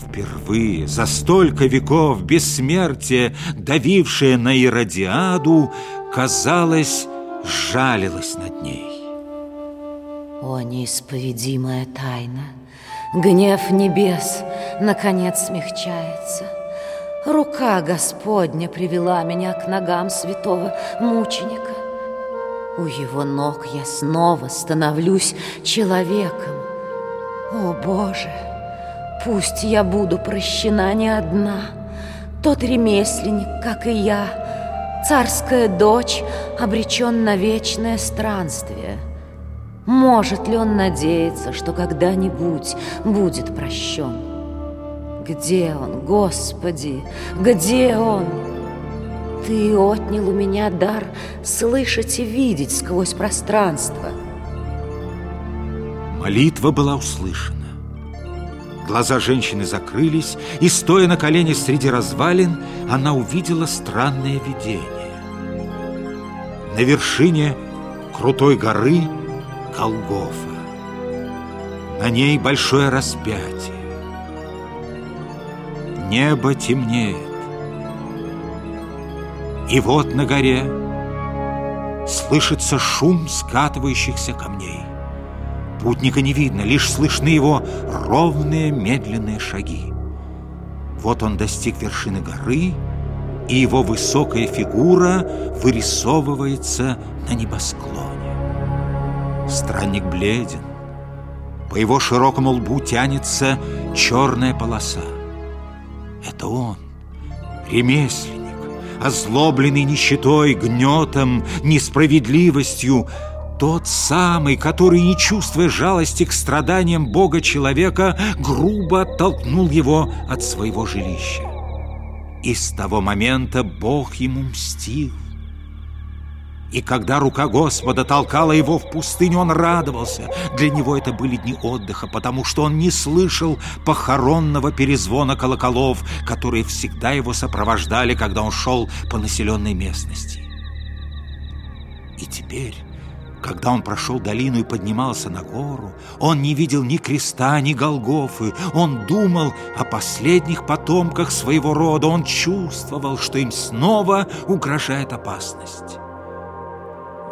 Впервые за столько веков бессмертие, давившее на Иродиаду, казалось, жалилось над ней. О, неисповедимая тайна! Гнев небес, наконец, смягчается. Рука Господня привела меня к ногам святого мученика. У его ног я снова становлюсь человеком. О, Боже, пусть я буду прощена не одна. Тот ремесленник, как и я, царская дочь, обречен на вечное странствие. Может ли он надеяться, что когда-нибудь будет прощен? Где он, Господи, где он? Ты отнял у меня дар слышать и видеть сквозь пространство. Молитва была услышана. Глаза женщины закрылись, и, стоя на колене среди развалин, она увидела странное видение. На вершине крутой горы Голгофа. На ней большое распятие. Небо темнеет. И вот на горе слышится шум скатывающихся камней. Путника не видно, лишь слышны его ровные медленные шаги. Вот он достиг вершины горы, и его высокая фигура вырисовывается на небосклоне. Странник бледен, по его широкому лбу тянется черная полоса. Это он, ремесленник, озлобленный нищетой, гнетом, несправедливостью, тот самый, который, не чувствуя жалости к страданиям Бога человека, грубо оттолкнул его от своего жилища. И с того момента Бог ему мстил. И когда рука Господа толкала его в пустыню, он радовался. Для него это были дни отдыха, потому что он не слышал похоронного перезвона колоколов, которые всегда его сопровождали, когда он шел по населенной местности. И теперь... Когда он прошел долину и поднимался на гору, он не видел ни креста, ни Голгофы. Он думал о последних потомках своего рода. Он чувствовал, что им снова угрожает опасность.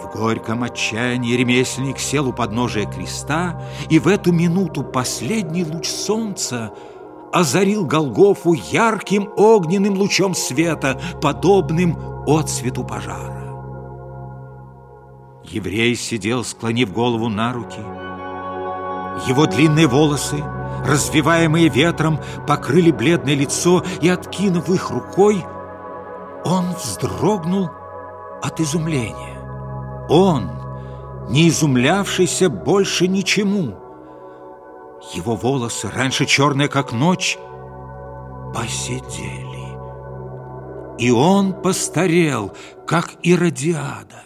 В горьком отчаянии ремесленник сел у подножия креста, и в эту минуту последний луч солнца озарил Голгофу ярким огненным лучом света, подобным отцвету пожара. Еврей сидел, склонив голову на руки. Его длинные волосы, развиваемые ветром, покрыли бледное лицо, и, откинув их рукой, он вздрогнул от изумления. Он, не изумлявшийся больше ничему. Его волосы, раньше черные, как ночь, посидели. И он постарел, как и радиада.